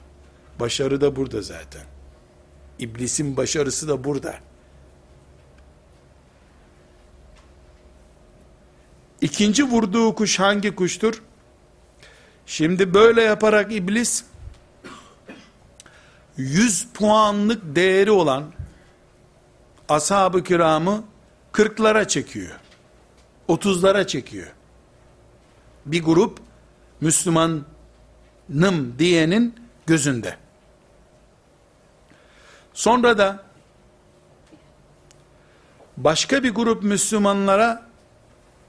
Başarı da burada zaten. İblisin başarısı da burada. İkinci vurduğu kuş hangi kuştur? Şimdi böyle yaparak iblis 100 puanlık değeri olan ashab-ı kiramı 40'lara çekiyor. 30'lara çekiyor. Bir grup Müslümanım diyenin gözünde. Sonra da başka bir grup Müslümanlara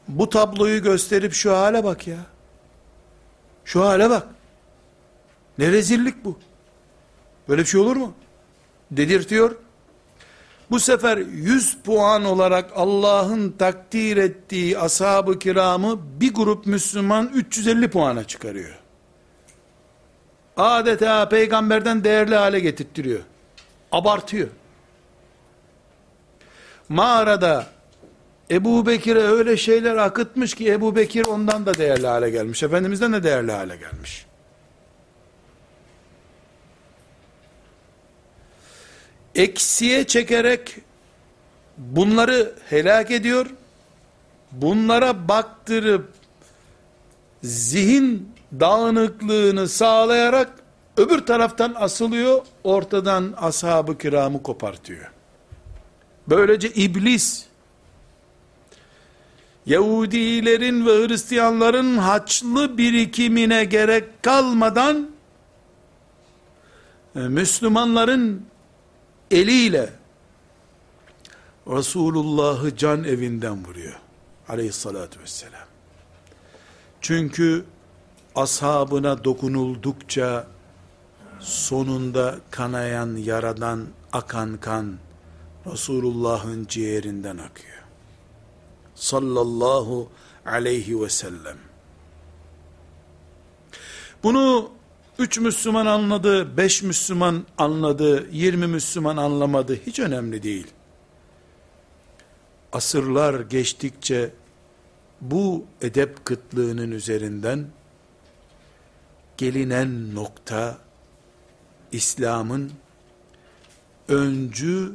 bu tabloyu gösterip şu hale bak ya. Şu hale bak. Ne rezillik bu. Böyle bir şey olur mu? Dedirtiyor. Bu sefer 100 puan olarak Allah'ın takdir ettiği ashab-ı kiramı bir grup Müslüman 350 puana çıkarıyor. Adeta peygamberden değerli hale getirtiyor. Abartıyor. Mağarada Ebu Bekir'e öyle şeyler akıtmış ki Ebu Bekir ondan da değerli hale gelmiş. Efendimizden de değerli hale gelmiş. Eksiye çekerek bunları helak ediyor. Bunlara baktırıp zihin dağınıklığını sağlayarak öbür taraftan asılıyor, ortadan ashab-ı kiramı kopartıyor. Böylece iblis Yahudilerin ve Hristiyanların haçlı birikimine gerek kalmadan e, Müslümanların eliyle Resulullah'ı can evinden vuruyor. Aleyhissalatü vesselam. Çünkü ashabına dokunuldukça sonunda kanayan yaradan akan kan Resulullah'ın ciğerinden akıyor. Sallallahu aleyhi ve sellem. Bunu Üç Müslüman anladı, beş Müslüman anladı, yirmi Müslüman anlamadı. Hiç önemli değil. Asırlar geçtikçe bu edep kıtlığının üzerinden gelinen nokta İslam'ın öncü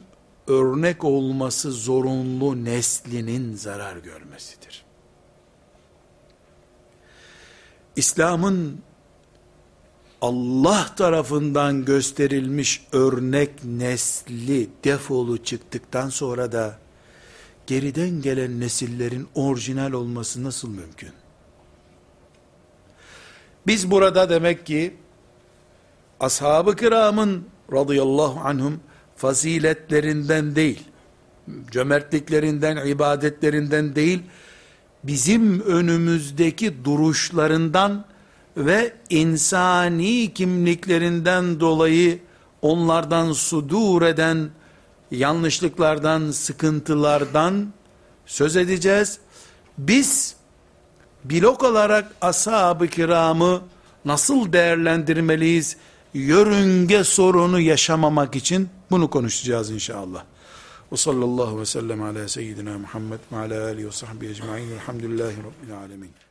örnek olması zorunlu neslinin zarar görmesidir. İslam'ın Allah tarafından gösterilmiş örnek nesli defolu çıktıktan sonra da geriden gelen nesillerin orijinal olması nasıl mümkün? Biz burada demek ki ashab-ı kiramın radıyallahu anhum faziletlerinden değil, cömertliklerinden, ibadetlerinden değil, bizim önümüzdeki duruşlarından ve insani kimliklerinden dolayı onlardan sudur eden yanlışlıklardan, sıkıntılardan söz edeceğiz. Biz blok olarak ashab-ı kiramı nasıl değerlendirmeliyiz? Yörünge sorunu yaşamamak için bunu konuşacağız inşallah. Ve sallallahu ve sellem ala seyyidina Muhammed ve ala alihi ve sahbihi ecma'in velhamdülillahi rabbil alemin.